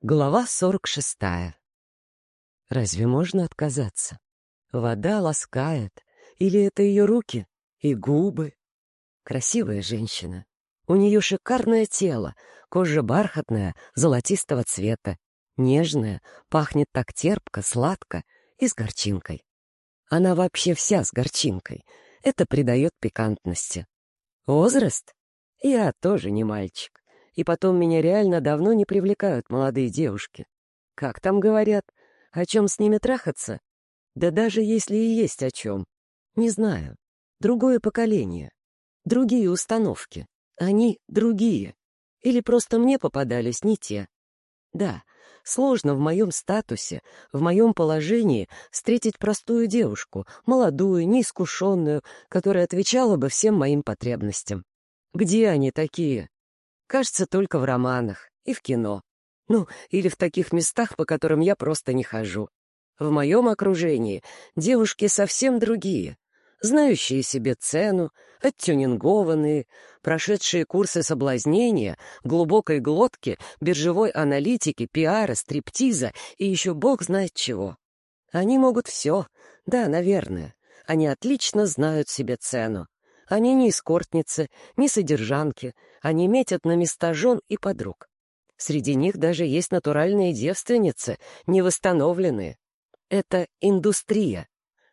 Глава сорок шестая. Разве можно отказаться? Вода ласкает. Или это ее руки и губы? Красивая женщина. У нее шикарное тело, кожа бархатная, золотистого цвета, нежная, пахнет так терпко, сладко и с горчинкой. Она вообще вся с горчинкой. Это придает пикантности. Возраст? Я тоже не мальчик. И потом меня реально давно не привлекают молодые девушки. Как там говорят? О чем с ними трахаться? Да даже если и есть о чем. Не знаю. Другое поколение. Другие установки. Они другие. Или просто мне попадались не те. Да, сложно в моем статусе, в моем положении встретить простую девушку, молодую, неискушенную, которая отвечала бы всем моим потребностям. Где они такие? Кажется, только в романах и в кино. Ну, или в таких местах, по которым я просто не хожу. В моем окружении девушки совсем другие, знающие себе цену, оттюнингованные, прошедшие курсы соблазнения, глубокой глотки, биржевой аналитики, пиара, стриптиза и еще бог знает чего. Они могут все, да, наверное. Они отлично знают себе цену. Они не эскортницы, не содержанки, они метят на места жен и подруг. Среди них даже есть натуральные девственницы, невосстановленные. Это индустрия,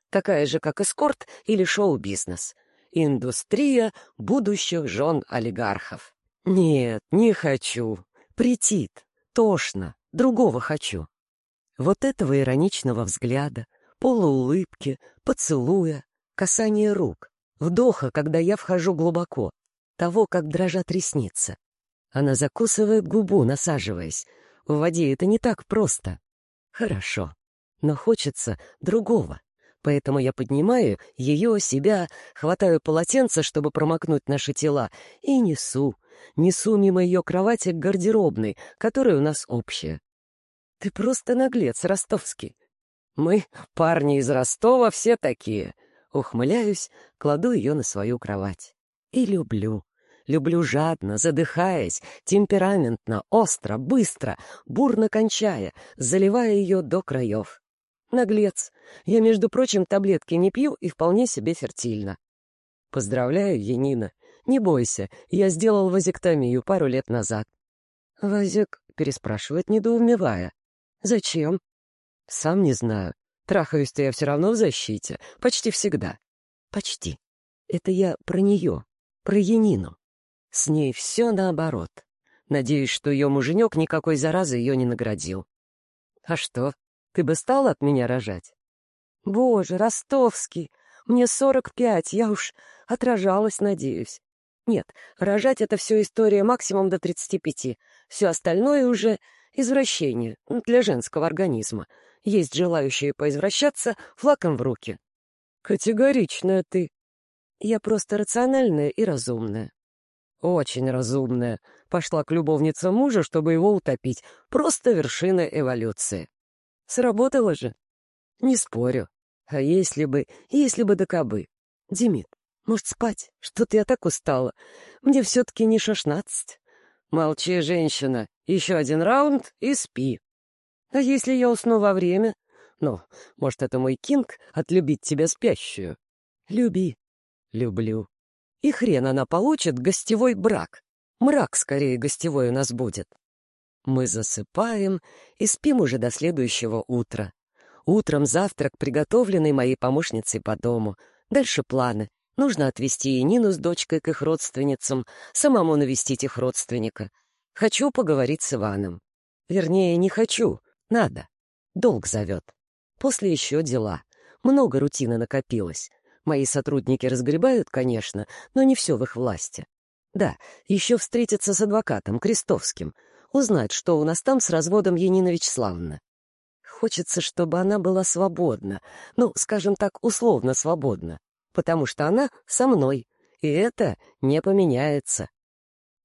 такая же, как эскорт или шоу-бизнес. Индустрия будущих жен олигархов. Нет, не хочу. Притит, тошно, другого хочу. Вот этого ироничного взгляда, полуулыбки, поцелуя, касания рук — Вдоха, когда я вхожу глубоко, того, как дрожат ресницы. Она закусывает губу, насаживаясь. В воде это не так просто. Хорошо, но хочется другого. Поэтому я поднимаю ее, себя, хватаю полотенце, чтобы промокнуть наши тела, и несу. Несу мимо ее кровати к гардеробной, которая у нас общая. Ты просто наглец, ростовский. Мы, парни из Ростова, все такие — Ухмыляюсь, кладу ее на свою кровать. И люблю. Люблю жадно, задыхаясь, темпераментно, остро, быстро, бурно кончая, заливая ее до краев. Наглец. Я, между прочим, таблетки не пью и вполне себе фертильно. Поздравляю, Янина. Не бойся, я сделал вазектомию пару лет назад. Вазик переспрашивает, недоумевая. Зачем? Сам не знаю. Трахаюсь-то я все равно в защите. Почти всегда. Почти. Это я про нее, про Янину. С ней все наоборот. Надеюсь, что ее муженек никакой заразы ее не наградил. А что, ты бы стал от меня рожать? Боже, Ростовский, мне сорок пять, я уж отражалась, надеюсь. Нет, рожать — это все история максимум до тридцати пяти. Все остальное уже извращение для женского организма. Есть желающие поизвращаться флаком в руки. Категоричная ты. Я просто рациональная и разумная. Очень разумная. Пошла к любовнице мужа, чтобы его утопить. Просто вершина эволюции. Сработало же? Не спорю. А если бы, если бы да кабы. Демид, может, спать? Что-то я так устала. Мне все-таки не шестнадцать. Молчи, женщина. Еще один раунд и спи. А если я усну во время? Ну, может, это мой кинг — отлюбить тебя спящую? Люби. Люблю. И хрен она получит гостевой брак. Мрак, скорее, гостевой у нас будет. Мы засыпаем и спим уже до следующего утра. Утром завтрак, приготовленный моей помощницей по дому. Дальше планы. Нужно отвезти и Нину с дочкой к их родственницам, самому навестить их родственника. Хочу поговорить с Иваном. Вернее, не хочу. Надо. Долг зовет. После еще дела. Много рутины накопилось. Мои сотрудники разгребают, конечно, но не все в их власти. Да, еще встретиться с адвокатом Крестовским, узнать, что у нас там с разводом Янина Вячеславовна. Хочется, чтобы она была свободна, ну, скажем так, условно свободна, потому что она со мной, и это не поменяется.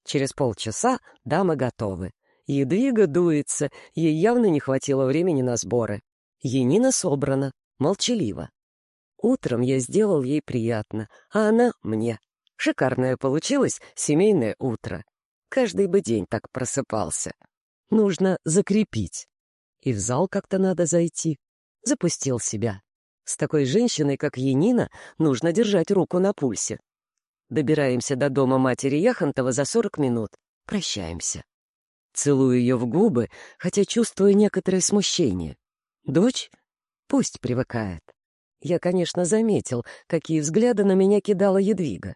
Через полчаса дамы готовы. Едвига дуется, ей явно не хватило времени на сборы. Енина собрана, молчалива. Утром я сделал ей приятно, а она — мне. Шикарное получилось семейное утро. Каждый бы день так просыпался. Нужно закрепить. И в зал как-то надо зайти. Запустил себя. С такой женщиной, как Янина, нужно держать руку на пульсе. Добираемся до дома матери Яхонтова за 40 минут. Прощаемся. Целую ее в губы, хотя чувствую некоторое смущение. Дочь? Пусть привыкает. Я, конечно, заметил, какие взгляды на меня кидала Едвига.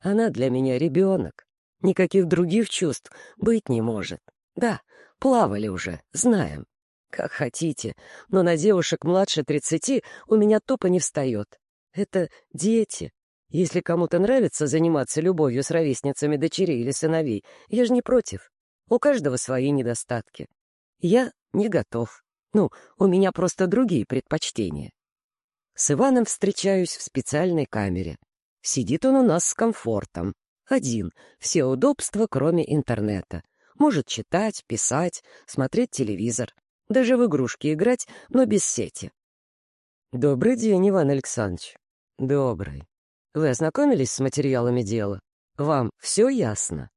Она для меня ребенок. Никаких других чувств быть не может. Да, плавали уже, знаем. Как хотите, но на девушек младше тридцати у меня тупо не встает. Это дети. Если кому-то нравится заниматься любовью с ровесницами дочерей или сыновей, я же не против. У каждого свои недостатки. Я не готов. Ну, у меня просто другие предпочтения. С Иваном встречаюсь в специальной камере. Сидит он у нас с комфортом. Один, все удобства, кроме интернета. Может читать, писать, смотреть телевизор. Даже в игрушки играть, но без сети. «Добрый день, Иван Александрович». «Добрый. Вы ознакомились с материалами дела? Вам все ясно?»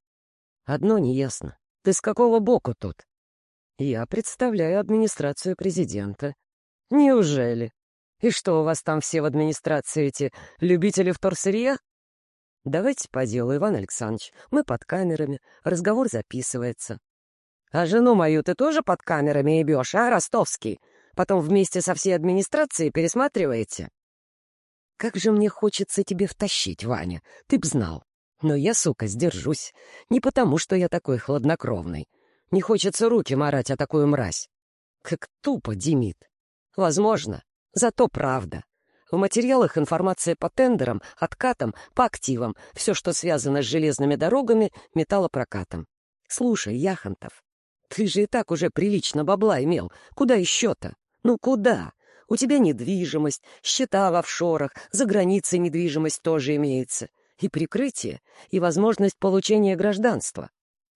«Одно не ясно. Ты с какого боку тут?» «Я представляю администрацию президента». «Неужели? И что, у вас там все в администрации эти любители вторсырья?» «Давайте по делу, Иван Александрович. Мы под камерами, разговор записывается». «А жену мою ты тоже под камерами ебешь, а, Ростовский? Потом вместе со всей администрацией пересматриваете?» «Как же мне хочется тебе втащить, Ваня, ты б знал. Но я, сука, сдержусь. Не потому, что я такой хладнокровный. Не хочется руки марать о такую мразь. Как тупо, Демид. Возможно, зато правда. В материалах информация по тендерам, откатам, по активам, все, что связано с железными дорогами, металлопрокатом. Слушай, Яхонтов, ты же и так уже прилично бабла имел. Куда еще-то? Ну куда? У тебя недвижимость, счета в офшорах, за границей недвижимость тоже имеется. И прикрытие, и возможность получения гражданства.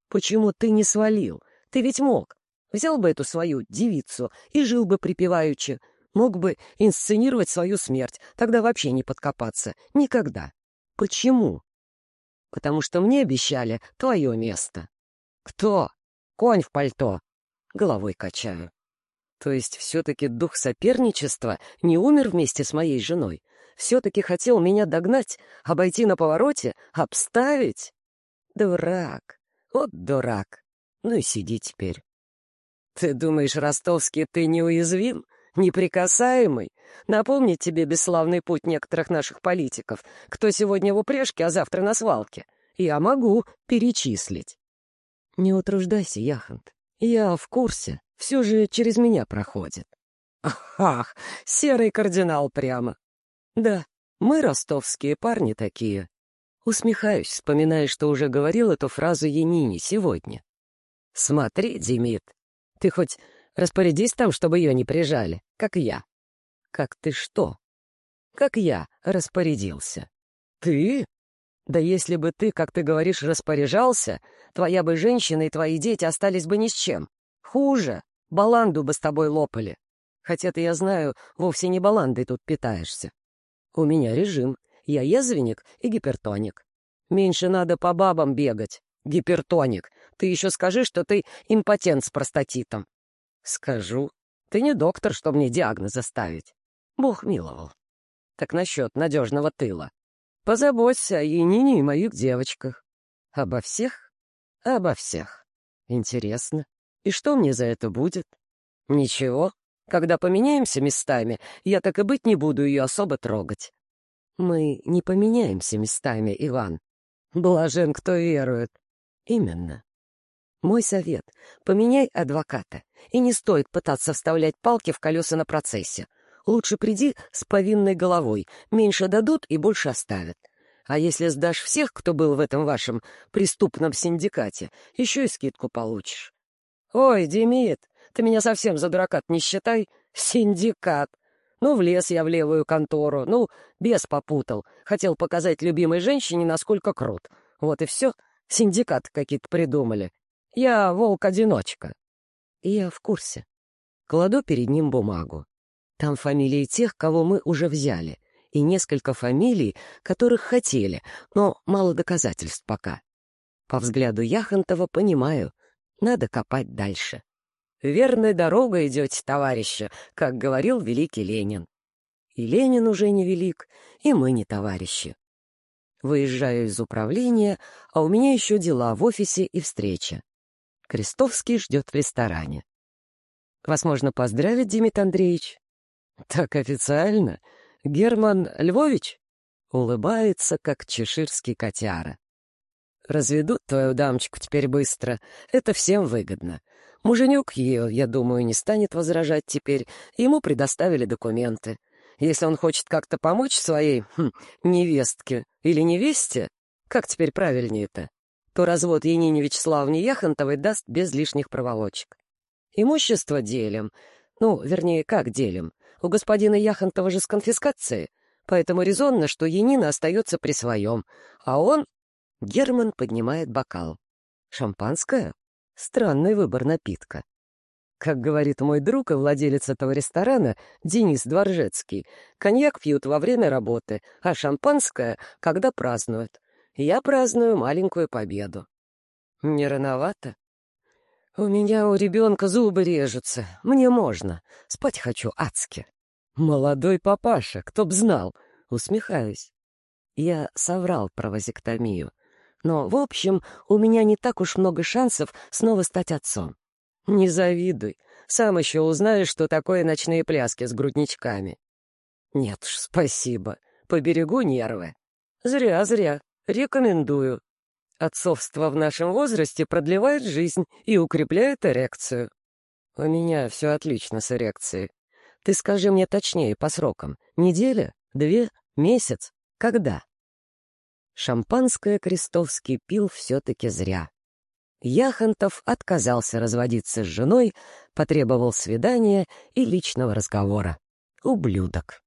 Почему ты не свалил? Ты ведь мог. Взял бы эту свою девицу и жил бы припеваючи, Мог бы инсценировать свою смерть, тогда вообще не подкопаться. Никогда. Почему? Потому что мне обещали твое место. Кто? Конь в пальто. Головой качаю. То есть все-таки дух соперничества не умер вместе с моей женой? Все-таки хотел меня догнать, обойти на повороте, обставить? Дурак. Вот дурак. Ну и сиди теперь. Ты думаешь, ростовский, ты неуязвим? неприкасаемый. Напомнить тебе бесславный путь некоторых наших политиков, кто сегодня в упряжке, а завтра на свалке. Я могу перечислить. Не утруждайся, Яхант. Я в курсе. Все же через меня проходит. Ах, серый кардинал прямо. Да, мы ростовские парни такие. Усмехаюсь, вспоминая, что уже говорил эту фразу Янине сегодня. Смотри, Демид, ты хоть Распорядись там, чтобы ее не прижали, как я. Как ты что? Как я распорядился. Ты? Да если бы ты, как ты говоришь, распоряжался, твоя бы женщина и твои дети остались бы ни с чем. Хуже, баланду бы с тобой лопали. Хотя ты, я знаю, вовсе не баландой тут питаешься. У меня режим. Я язвенник и гипертоник. Меньше надо по бабам бегать. Гипертоник. Ты еще скажи, что ты импотент с простатитом. Скажу. Ты не доктор, чтобы мне диагноз заставить. Бог миловал. Так насчет надежного тыла. Позаботься о Янине и моих девочках. Обо всех? Обо всех. Интересно. И что мне за это будет? Ничего. Когда поменяемся местами, я так и быть не буду ее особо трогать. Мы не поменяемся местами, Иван. Блажен, кто верует. Именно. Мой совет — поменяй адвоката, и не стоит пытаться вставлять палки в колеса на процессе. Лучше приди с повинной головой, меньше дадут и больше оставят. А если сдашь всех, кто был в этом вашем преступном синдикате, еще и скидку получишь. Ой, Демид, ты меня совсем за дурака не считай. Синдикат. Ну, влез я в левую контору, ну, бес попутал. Хотел показать любимой женщине, насколько крут. Вот и все. Синдикат какие-то придумали. Я волк-одиночка. Я в курсе. Кладу перед ним бумагу. Там фамилии тех, кого мы уже взяли, и несколько фамилий, которых хотели, но мало доказательств пока. По взгляду Яхонтова понимаю, Надо копать дальше. «Верной дорогой идете, товарищи», как говорил великий Ленин. И Ленин уже не велик, и мы не товарищи. Выезжаю из управления, а у меня еще дела в офисе и встреча. Крестовский ждет в ресторане. Вас можно поздравить, Димит Андреевич? Так официально. Герман Львович? Улыбается, как чеширский котяра. Разведут твою дамочку теперь быстро. Это всем выгодно. Муженек ее, я думаю, не станет возражать теперь. Ему предоставили документы. Если он хочет как-то помочь своей хм, невестке или невесте, как теперь правильнее-то, то развод Янине Вячеславовне Яхонтовой даст без лишних проволочек. Имущество делим. Ну, вернее, как делим? У господина Яхонтова же с конфискацией, поэтому резонно, что Янина остается при своем, а он... Герман поднимает бокал. Шампанское? Странный выбор напитка. Как говорит мой друг и владелец этого ресторана, Денис Дворжецкий, коньяк пьют во время работы, а шампанское — когда празднуют. Я праздную маленькую победу. Не рановато? У меня у ребенка зубы режутся. Мне можно. Спать хочу адски. Молодой папаша, кто б знал. Усмехаюсь. Я соврал про вазектомию. Но, в общем, у меня не так уж много шансов снова стать отцом. Не завидуй. Сам еще узнаешь, что такое ночные пляски с грудничками. Нет уж, спасибо. Поберегу нервы. Зря, зря. Рекомендую. Отцовство в нашем возрасте продлевает жизнь и укрепляет эрекцию. У меня все отлично с эрекцией. Ты скажи мне точнее по срокам. Неделя? Две? Месяц? Когда? Шампанское Крестовский пил все-таки зря. Яхонтов отказался разводиться с женой, потребовал свидания и личного разговора. Ублюдок.